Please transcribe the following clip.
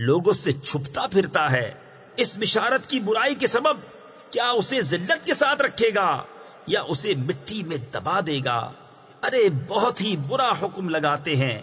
لوگوں سے چھپتا پھرتا ہے۔ اس بشارت کی برائی کے سبب کیا اسے ذلت کے ساتھ رکھے گا یا اسے مٹی میں دبا دے گا؟ ارے، بہت ہی برا حکم لگاتے ہیں۔